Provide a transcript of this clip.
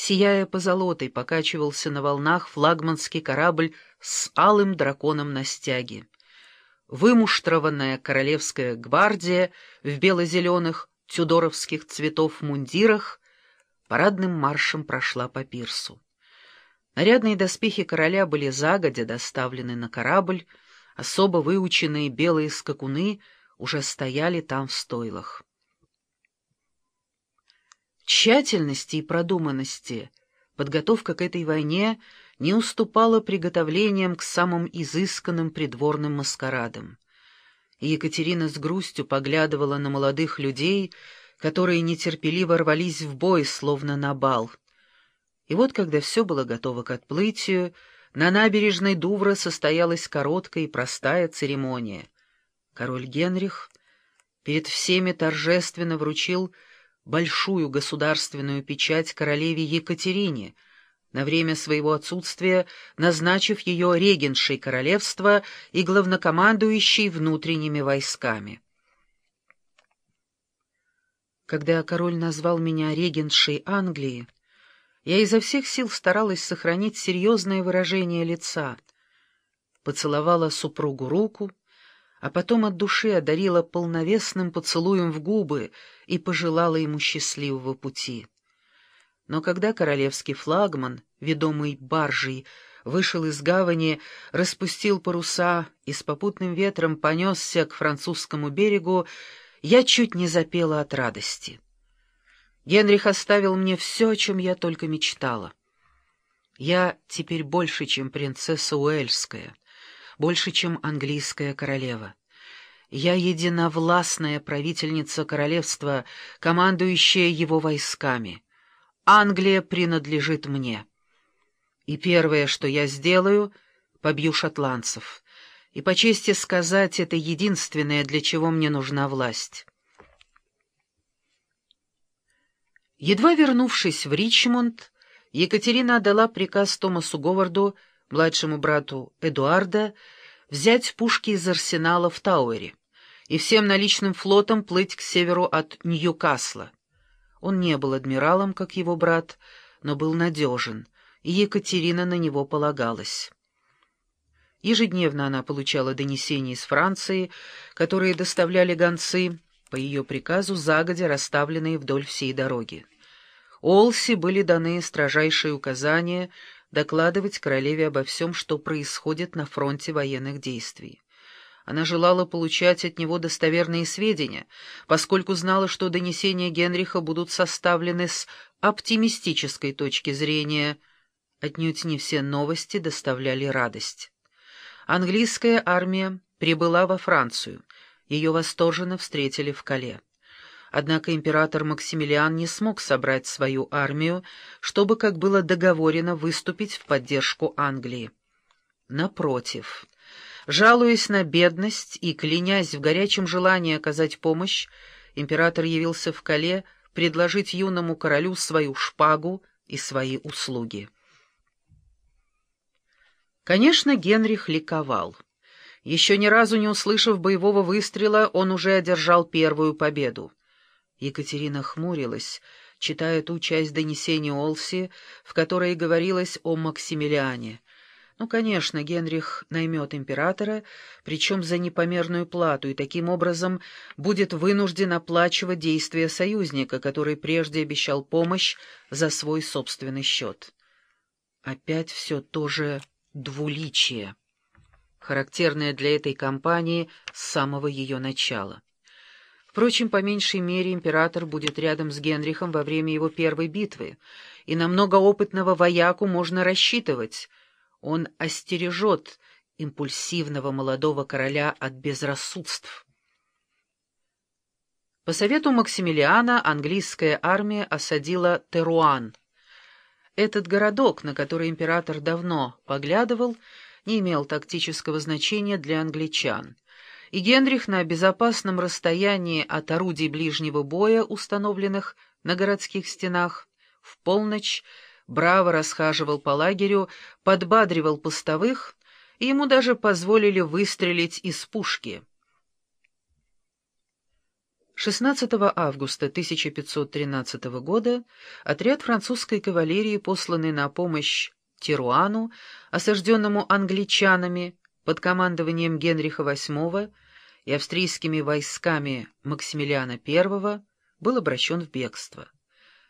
Сияя позолотой, покачивался на волнах флагманский корабль с алым драконом на стяге. Вымуштрованная королевская гвардия в бело-зеленых тюдоровских цветов мундирах парадным маршем прошла по пирсу. Нарядные доспехи короля были загодя доставлены на корабль, особо выученные белые скакуны уже стояли там в стойлах. Тщательности и продуманности подготовка к этой войне не уступала приготовлениям к самым изысканным придворным маскарадам. Екатерина с грустью поглядывала на молодых людей, которые нетерпеливо рвались в бой, словно на бал — и вот, когда все было готово к отплытию, на набережной Дувра состоялась короткая и простая церемония. Король Генрих перед всеми торжественно вручил большую государственную печать королеве Екатерине, на время своего отсутствия назначив ее регеншей королевства и главнокомандующей внутренними войсками. Когда король назвал меня регеншей Англии, я изо всех сил старалась сохранить серьезное выражение лица. Поцеловала супругу руку, а потом от души одарила полновесным поцелуем в губы и пожелала ему счастливого пути. Но когда королевский флагман, ведомый баржей, вышел из гавани, распустил паруса и с попутным ветром понесся к французскому берегу, я чуть не запела от радости. Генрих оставил мне все, о чем я только мечтала. Я теперь больше, чем принцесса Уэльская, больше, чем английская королева. Я единовластная правительница королевства, командующая его войсками. Англия принадлежит мне. И первое, что я сделаю, побью шотландцев. И по чести сказать, это единственное, для чего мне нужна власть». Едва вернувшись в Ричмонд, Екатерина отдала приказ Томасу Говарду, младшему брату Эдуарда, взять пушки из арсенала в Тауэре и всем наличным флотом плыть к северу от Ньюкасла. Он не был адмиралом, как его брат, но был надежен, и Екатерина на него полагалась. Ежедневно она получала донесения из Франции, которые доставляли гонцы, по ее приказу загодя расставленные вдоль всей дороги. Олси были даны строжайшие указания докладывать королеве обо всем, что происходит на фронте военных действий. Она желала получать от него достоверные сведения, поскольку знала, что донесения Генриха будут составлены с оптимистической точки зрения. Отнюдь не все новости доставляли радость. Английская армия прибыла во Францию — ее восторженно встретили в Кале. Однако император Максимилиан не смог собрать свою армию, чтобы, как было договорено, выступить в поддержку Англии. Напротив, жалуясь на бедность и клянясь в горячем желании оказать помощь, император явился в Кале предложить юному королю свою шпагу и свои услуги. Конечно, Генрих ликовал. Еще ни разу не услышав боевого выстрела, он уже одержал первую победу. Екатерина хмурилась, читая ту часть донесения Олси, в которой говорилось о Максимилиане. Ну, конечно, Генрих наймет императора, причем за непомерную плату, и таким образом будет вынужден оплачивать действия союзника, который прежде обещал помощь за свой собственный счет. Опять все то же двуличие характерная для этой кампании с самого ее начала. Впрочем, по меньшей мере император будет рядом с Генрихом во время его первой битвы, и на многоопытного вояку можно рассчитывать. Он остережет импульсивного молодого короля от безрассудств. По совету Максимилиана английская армия осадила Теруан. Этот городок, на который император давно поглядывал, не имел тактического значения для англичан, и Генрих на безопасном расстоянии от орудий ближнего боя, установленных на городских стенах, в полночь браво расхаживал по лагерю, подбадривал постовых, и ему даже позволили выстрелить из пушки. 16 августа 1513 года отряд французской кавалерии, посланный на помощь Теруану, осажденному англичанами под командованием Генриха VIII и австрийскими войсками Максимилиана I, был обращен в бегство.